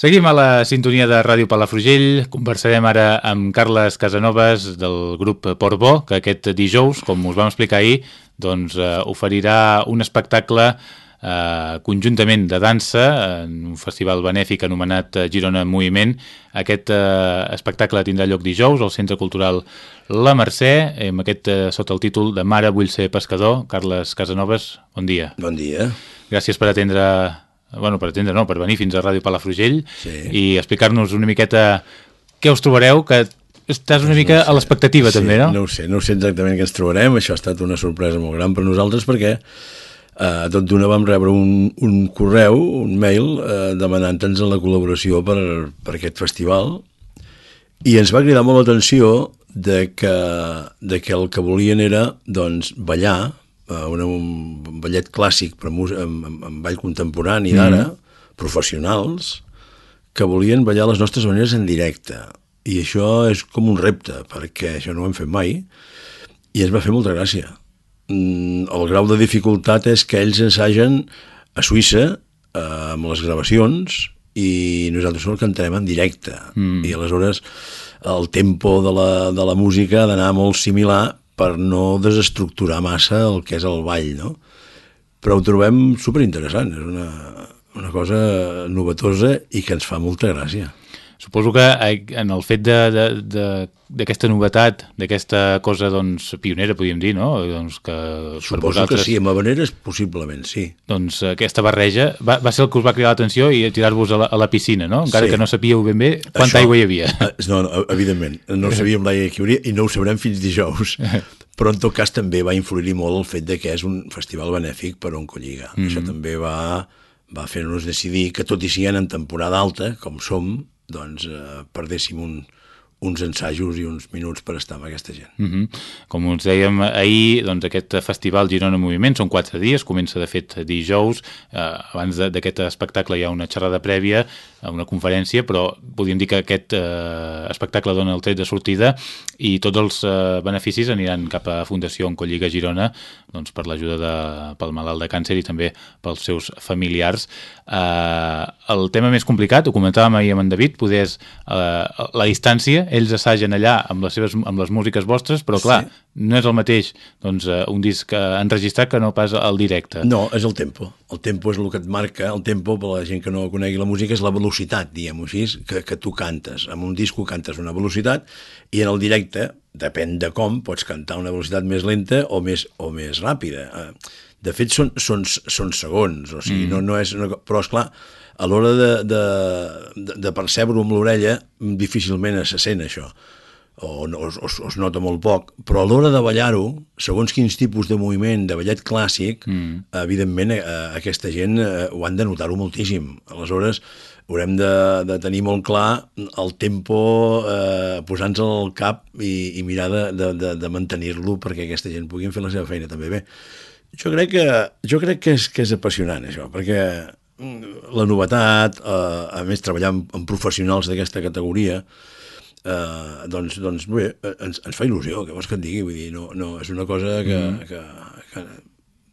Seguim a la sintonia de Ràdio Palafrugell. Conversarem ara amb Carles Casanovas del grup Portbó, que aquest dijous, com us vam explicar ahir, doncs, eh, oferirà un espectacle eh, conjuntament de dansa en un festival benèfic anomenat Girona en Moviment. Aquest eh, espectacle tindrà lloc dijous al Centre Cultural La Mercè, amb aquest eh, sota el títol de Mare vull ser pescador. Carles Casanovas, bon dia. Bon dia. Gràcies per atendre bueno, per atendre no, per venir fins a Ràdio Palafrugell Sí. i explicar-nos una miqueta què us trobareu, que estàs una mica a l'expectativa també, no? No ho sé, no ho sé exactament què ens trobarem, això ha estat una sorpresa molt gran per nosaltres perquè eh, tot d'una vam rebre un, un correu, un mail, eh, demanant-nos la col·laboració per, per aquest festival i ens va cridar molt l'atenció de que, de que el que volien era doncs, ballar una, un ballet clàssic però amb, amb, amb ball contemporani d'ara, professionals, que volien ballar les nostres maneres en directe. I això és com un repte, perquè això no ho hem fet mai, i ens va fer molta gràcia. Mm, El grau de dificultat és que ells ensagen a Suïssa eh, amb les gravacions i nosaltres el cantarem en directe. Mm. I aleshores el tempo de la, de la música ha d'anar molt similar per no desestructurar massa el que és el ball, no? Però ho trobem superinteressant, és una, una cosa novetosa i que ens fa molta gràcia. Suposo que eh, en el fet de- de- de- d'aquesta novetat, d'aquesta cosa doncs, pionera, podríem dir, no? Doncs que Suposo vosaltres, que sí, amb Habaneres possiblement sí. doncs, aquesta barreja va, va ser el que us va cridar l'atenció i tirar-vos a, la, a la piscina, no? Encara Sí. que no sabíeu ben bé quanta Això- aigua hi havia. Eh, No, no, evidentment, no sabíem l'aigua que hi hauria i no ho sabrem fins dijous. Però en tot cas també va influir molt el fet de que és un festival benèfic per Oncolliga. Mm -hmm. Això també va, va fer-nos decidir que tot i sent en temporada alta, com som, doncs eh, perdéssim un, uns ensajos i uns minuts per estar amb aquesta gent. Mm -hmm. Com us dèiem ahir, doncs aquest festival Girona en Moviment són quatre dies, comença de fet dijous, eh, abans d'aquest espectacle hi ha una xerrada prèvia, eh, una conferència, però podríem dir que aquest eh, espectacle dona el tret de sortida i tots els eh, beneficis aniran cap a Fundació Oncolliga Girona doncs, per l'ajuda de, pel malalt de càncer i també pels seus familiars. Eh, el tema més complicat, ho comentàvem ahir amb en David, poder és eh, la distància, ells assagen allà amb les, seves, amb les músiques vostres, però clar, sí. No és el mateix doncs, eh, un disc enregistrat que no pas al directe. No, és el tempo. El tempo és el que et marca, el tempo, per la gent que no conegui la música, és la velocitat, diguem-ho així, que, que tu cantes. Amb un disco cantes una velocitat i en el directe, depèn de com, pots cantar una velocitat més lenta o més, o més ràpida. Eh, De fet, són, són, són segons, o sigui, mm. no, no és... Una, però, esclar, a l'hora de, de, de, de percebre-ho amb l'orella, difícilment se sent això o, no- o, o, o es nota molt poc, però a l'hora de ballar-ho, segons quins tipus de moviment de ballet clàssic, mm. evidentment eh, aquesta gent eh, ho han de notar-ho moltíssim. Aleshores, haurem de, de tenir molt clar el tempo, eh, posant-se al cap i, i mirar de, de, de, de mantenir-lo perquè aquesta gent puguin fer la seva feina també bé. Jo crec que, jo crec que, és, que és apassionant això, perquè mm, la novetat, eh, a més treballar amb, amb professionals d'aquesta categoria, eh, doncs, doncs bé, ens, ens fa il·lusió, què vols que et digui? Vull dir, no, no, és una cosa que, mm. que, que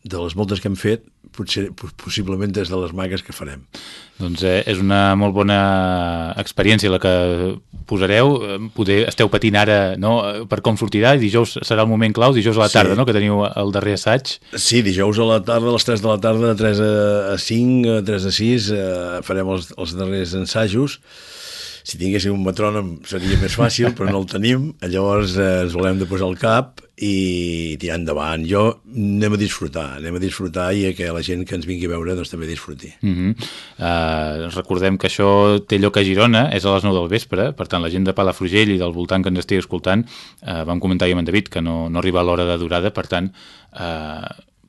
de les moltes que hem fet, potser, po- possiblement és de les magues que farem. Doncs eh, és una molt bona experiència la que posareu. Eh, Poder, esteu patint ara no, eh, per com sortirà. Dijous serà el moment clau, dijous a la Sí. tarda, no, que teniu el darrer assaig. Sí, dijous a la tarda, a les 3 de la tarda, de 3 a, a 5, a 3 a 6, eh, farem els, els darrers ensajos. Si tinguéssim un metrònom seria més fàcil, però no el tenim. Llavors eh, ens volem de posar al cap i tirar endavant. Jo anem a disfrutar, anem a disfrutar i que la gent que ens vingui a veure doncs, també disfruti. Uh -huh. uh, recordem que això té lloc a Girona, és a les 9 del vespre, per tant la gent de Palafrugell i del voltant que ens estigui escoltant, uh, vam comentar ahir amb en David que no, no arriba a l'hora de durada, per tant uh,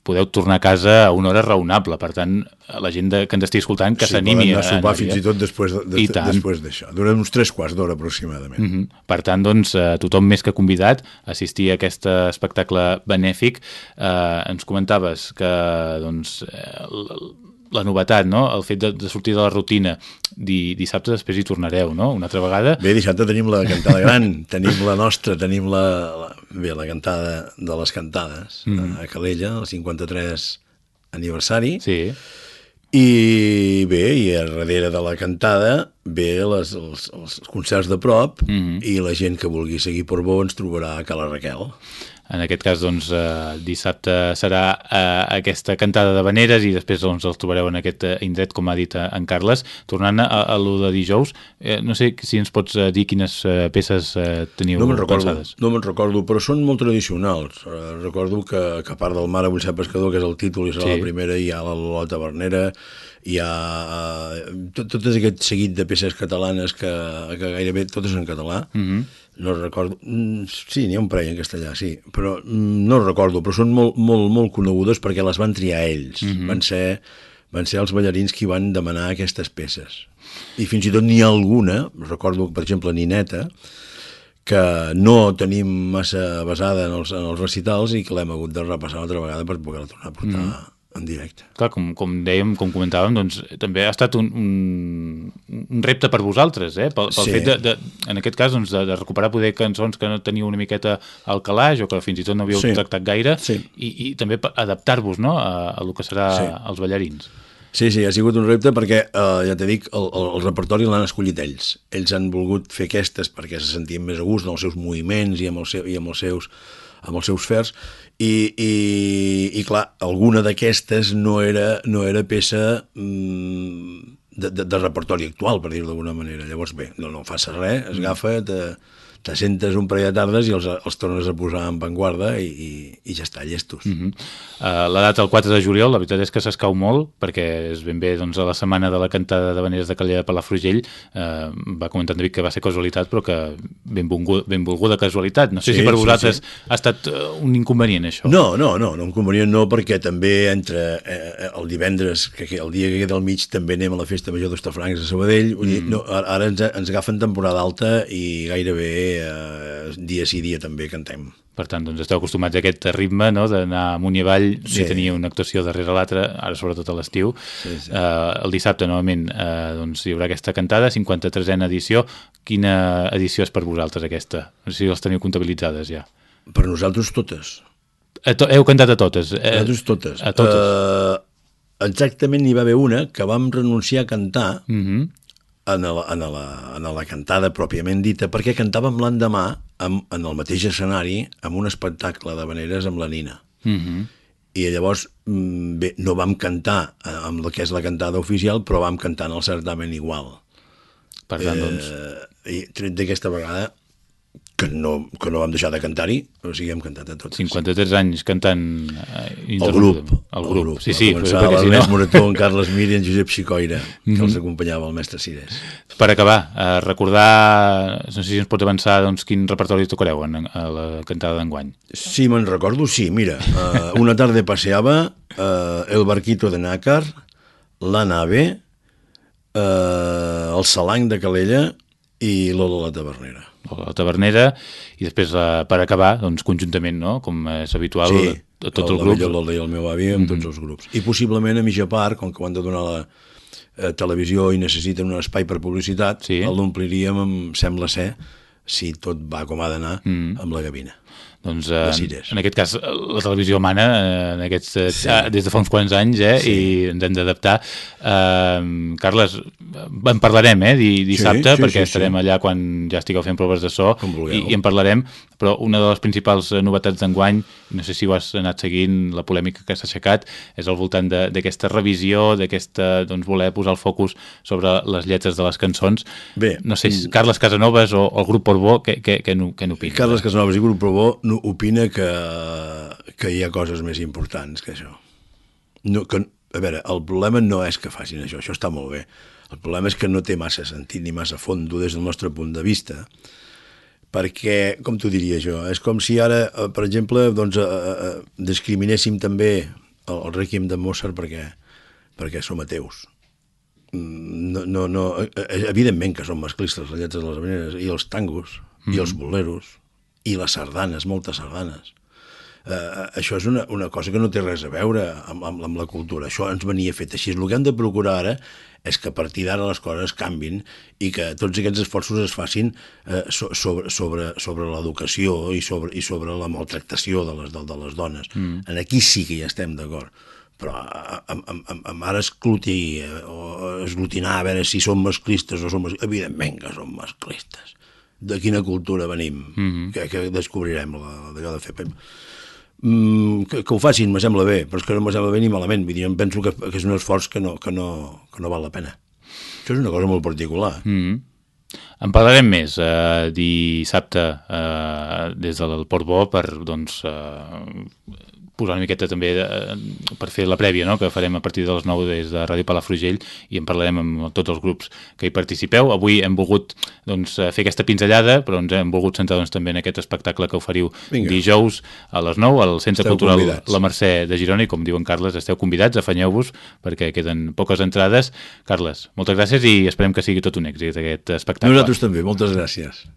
podeu tornar a casa a una hora raonable, per tant la gent de, que ens estigui escoltant que Sí, s'animi anar a sopar fins eh? i tot després de, de, I tant. després d'això. Dura uns tres quarts d'hora aproximadament. Mm -hmm. Per tant, doncs, eh, tothom més que convidat a assistir a aquest espectacle benèfic. Eh, ens comentaves que doncs, eh, la novetat, no? el fet de, de sortir de la rutina, Di, dissabte després hi tornareu, no? una altra vegada. Bé, dissabte tenim la cantada gran, tenim la nostra, tenim la, la, bé, la cantada de les cantades mm. a Calella, el 53 aniversari, Sí, I bé, i a darrere de la cantada ve les, els, els concerts de prop mm -hmm. i la gent que vulgui seguir per bo ens trobarà a Cala Raquel. En aquest cas, doncs, eh, dissabte serà eh, aquesta cantada de veneres i després doncs, els trobareu en aquest eh, indret, com ha dit eh, en Carles. Tornant a, a lo de dijous, eh, no sé si ens pots eh, dir quines peces eh, teniu no recordo, pensades. No me'n recordo, però són molt tradicionals. Eh, recordo que, que a part del Mare vull ser pescador, que és el títol i serà sí. la primera, hi ha la Lolota Bernera, hi ha eh, tot, tot aquest seguit de peces catalanes que, que gairebé totes en català, mm -hmm. No recordo, mm, sí, n'hi ha un parell en castellà, sí, però mm, no recordo, però són molt, molt, molt conegudes perquè les van triar ells, mm -hmm. van ser van ser els ballarins qui van demanar aquestes peces. I fins i tot n'hi ha alguna, recordo, per exemple, Nineta, que no tenim massa basada en els, en els recitals i que l'hem hagut de repassar una altra vegada per poder-la tornar a portar mm en directe. Clar, com, com dèiem, com comentàvem, doncs també ha estat un, un, un repte per vosaltres, eh? pel, pel sí. fet de, de, en aquest cas, doncs, de, de recuperar poder cançons que no teniu una miqueta al calaix o que fins i tot no havíeu sí. tractat gaire sí. i, i també adaptar-vos no? a, a lo que serà sí. els ballarins. Sí, sí, ha sigut un repte perquè, eh, ja t'he dit, el, el, el repertori l'han escollit ells. Ells han volgut fer aquestes perquè se sentien més a gust en els seus moviments i amb, el seu, i amb els seus amb els seus fers i, i, i clar, alguna d'aquestes no, era, no era peça mm, de, de, de repertori actual, per dir-ho d'alguna manera. Llavors, bé, no, no faça res, es agafa, te, te sentes un parell de tardes i els, els tornes a posar en vanguarda i, i, i ja està, llestos. Uh -huh. uh, la data el 4 de juliol, la veritat és que s'escau molt, perquè és ben bé doncs, a la setmana de la cantada de Veneres de Calella de Palafrugell, uh, va comentar en David que va ser casualitat, però que benvolguda, benvolguda casualitat. No sé sí, si per vosaltres sí, sí. ha estat uh, un inconvenient, això. No, no, no, no, un inconvenient no, perquè també entre eh, el divendres, que el dia que queda al mig, també anem a la festa major d'Ostafrancs a Sabadell, mm. no, ara ens, ens agafen temporada alta i gairebé eh, dia sí dia també cantem. Per tant, doncs esteu acostumats a aquest ritme no? d'anar amunt i avall sí. i tenir una actuació darrere l'altra, ara sobretot a l'estiu. Sí, sí. Eh, el dissabte, novament, eh, doncs, hi haurà aquesta cantada, 53a edició. Quina edició és per vosaltres aquesta? No sé si les teniu comptabilitzades ja. Per nosaltres totes. A to heu cantat a totes? Eh, a nosaltres totes. A totes. Uh, exactament n'hi va haver una que vam renunciar a cantar uh mhm. -huh en la, en, la, en la cantada pròpiament dita, perquè cantàvem l'endemà en, en el mateix escenari amb un espectacle de veneres amb la Nina. Mm -hmm. I llavors, mm, bé, no vam cantar eh, amb el que és la cantada oficial, però vam cantar en el certamen igual. Per tant, doncs... Eh, I tret d'aquesta vegada, que no, que no vam deixar de cantar-hi, o sigui, hem cantat a tots. 53 anys cantant... Eh, el grup. El grup, el grup. sí, sí. Començar l'Ernest si no... Morató, en Carles Miri en Josep Xicoira, que mm -hmm. els acompanyava el mestre Cires. Per acabar, eh, recordar, no sé si ens pots avançar doncs, quin repertori tocareu en, a la cantada d'enguany. Sí, me'n recordo, sí, mira, uh, una tarda passeava uh, El barquito de Nácar, La nave, uh, El salang de Calella i Lola la tavernera la tavernera, i després, eh, per acabar, doncs, conjuntament, no?, com és habitual, sí, a tots els grups. Sí, el i el meu avi amb mm -hmm. tots els grups. I possiblement a mitja part, com que ho han de donar la eh, televisió i necessiten un espai per publicitat, sí. l'ompliríem, sembla ser, si tot va com ha d'anar, mm -hmm. amb la gavina. Doncs, eh, en aquest cas, la televisió mana eh, en aquests, eh, sí. des de fa uns quants anys eh, sí. i ens hem d'adaptar. Eh, Carles, en parlarem eh, dissabte, sí, sí, perquè sí, estarem sí. allà quan ja estigueu fent proves de so i, i en parlarem, però una de les principals novetats d'enguany, no sé si ho has anat seguint, la polèmica que s'ha aixecat, és al voltant d'aquesta revisió, d'aquesta, doncs, voler posar el focus sobre les lletres de les cançons. Bé, no sé, si Carles Casanovas o, o el grup Porbó, què, què, què, què n'opines? Carles Casanovas i grup Porbó no, opina que, que hi ha coses més importants que això. No, que, a veure, el problema no és que facin això, això està molt bé. El problema és que no té massa sentit ni massa fondo des del nostre punt de vista, perquè, com t'ho diria jo, és com si ara, eh, per exemple, doncs, eh, eh, discriminéssim també el, el Requiem de Mozart perquè, perquè som ateus. Mm, no, no, no, evidentment que són masclistes les lletres de les maneres, i els tangos, mm -hmm. i els boleros, i les sardanes, moltes sardanes. Uh, això és una, una cosa que no té res a veure amb, amb, amb la cultura. Això ens venia fet així. El que hem de procurar ara és que a partir d'ara les coses canvin i que tots aquests esforços es facin eh, so, sobre, sobre, sobre l'educació i sobre, i sobre la maltractació de les, de, de les dones. Mm. En aquí sí que hi estem d'acord però amb, amb, amb, amb ara esclutir eh, o esglutinar a veure si som masclistes o som masclistes, evidentment que som masclistes de quina cultura venim? Mm -hmm. que, que descobrirem d'allò de fer mm, que, que ho facin, me sembla bé però és que no me sembla bé ni malament. Vull dir, em penso que, que és un esforç que no, que, no, que no val la pena. Això és una cosa molt particular. Mm -hmm. En parlarem més eh, dissabte eh, des del Port Bo per doncs, eh, posar una miqueta també de, per fer la prèvia no? que farem a partir de les 9 des de Ràdio Palafrugell i en parlarem amb tots els grups que hi participeu. Avui hem volgut doncs, fer aquesta pinzellada, però ens hem volgut centrar doncs, també en aquest espectacle que oferiu Vinga. dijous a les 9 al Centre esteu Cultural convidats. La Mercè de Girona i com diuen Carles, esteu convidats, afanyeu-vos perquè queden poques entrades. Carles, moltes gràcies i esperem que sigui tot un èxit aquest espectacle. Nosaltres també, moltes gràcies.